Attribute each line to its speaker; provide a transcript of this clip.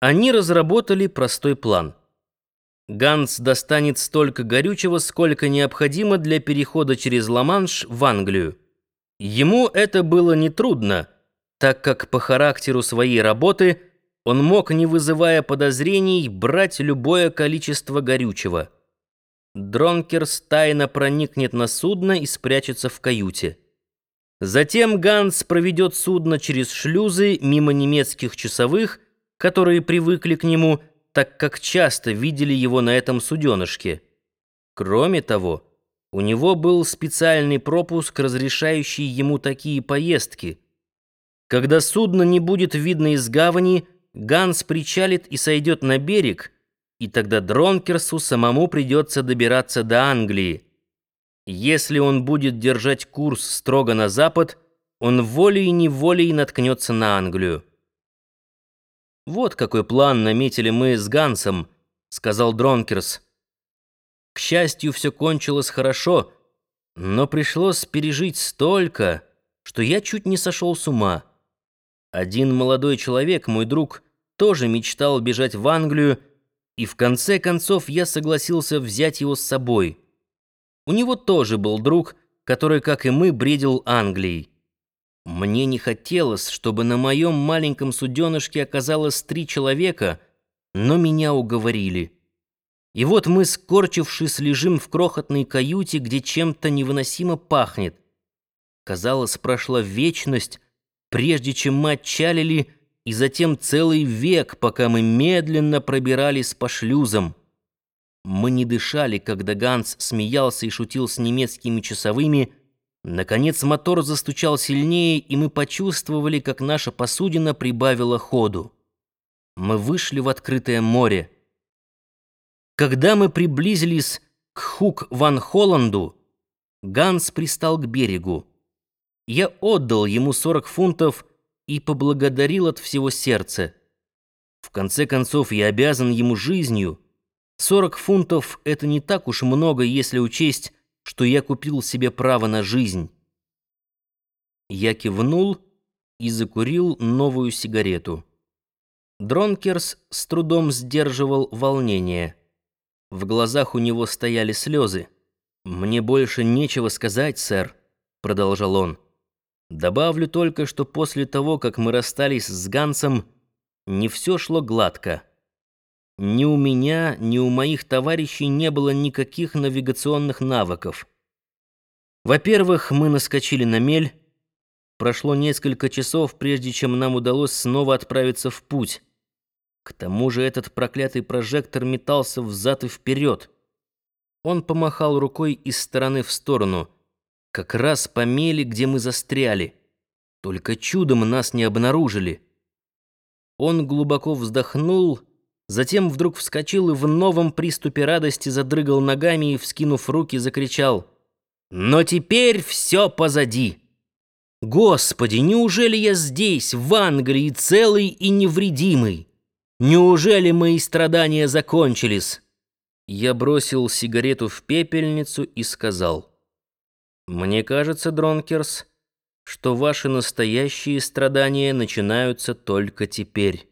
Speaker 1: Они разработали простой план. Ганс достанет столько горючего, сколько необходимо для перехода через Ла-Манш в Англию. Ему это было нетрудно, так как по характеру своей работы он мог, не вызывая подозрений, брать любое количество горючего. Дронкерс тайно проникнет на судно и спрячется в каюте. Затем Ганс проведет судно через шлюзы мимо немецких часовых, которые привыкли к нему, так как часто видели его на этом суденышке. Кроме того, у него был специальный пропуск, разрешающий ему такие поездки. Когда судно не будет видно из гавани, Ганс причалит и сойдет на берег, и тогда Дронкерсу самому придется добираться до Англии. Если он будет держать курс строго на запад, он волей-неволей наткнется на Англию. «Вот какой план наметили мы с Гансом», — сказал Дронкерс. «К счастью, все кончилось хорошо, но пришлось пережить столько, что я чуть не сошел с ума. Один молодой человек, мой друг, тоже мечтал бежать в Англию, и в конце концов я согласился взять его с собой. У него тоже был друг, который, как и мы, бредил Англией. Мне не хотелось, чтобы на моем маленьком суденышке оказалось три человека, но меня уговорили. И вот мы, скорчившись, лежим в крохотной каюте, где чем-то невыносимо пахнет. Казалось, прошла вечность, прежде чем мы отчалили, и затем целый век, пока мы медленно пробирались по шлюзам. Мы не дышали, когда Ганс смеялся и шутил с немецкими часовыми, Наконец мотор застучал сильнее, и мы почувствовали, как наша посудина прибавила ходу. Мы вышли в открытое море. Когда мы приблизились к Хук-Ван-Холланду, Ганс пристал к берегу. Я отдал ему 40 фунтов и поблагодарил от всего сердца. В конце концов, я обязан ему жизнью. 40 фунтов — это не так уж много, если учесть, что я купил себе право на жизнь. Я кивнул и закурил новую сигарету. Дронкерс с трудом сдерживал волнение. В глазах у него стояли слезы. «Мне больше нечего сказать, сэр», — продолжал он. «Добавлю только, что после того, как мы расстались с Гансом, не все шло гладко». Ни у меня, ни у моих товарищей не было никаких навигационных навыков. Во-первых, мы наскочили на мель. Прошло несколько часов, прежде чем нам удалось снова отправиться в путь. К тому же этот проклятый прожектор метался взад и вперед. Он помахал рукой из стороны в сторону, как раз по мели, где мы застряли. Только чудом нас не обнаружили. Он глубоко вздохнул Затем вдруг вскочил и в новом приступе радости задрыгал ногами и, вскинув руки, закричал «Но теперь все позади!» «Господи, неужели я здесь, в Англии, целый и невредимый? Неужели мои страдания закончились?» Я бросил сигарету в пепельницу и сказал «Мне кажется, Дронкерс, что ваши настоящие страдания начинаются только теперь».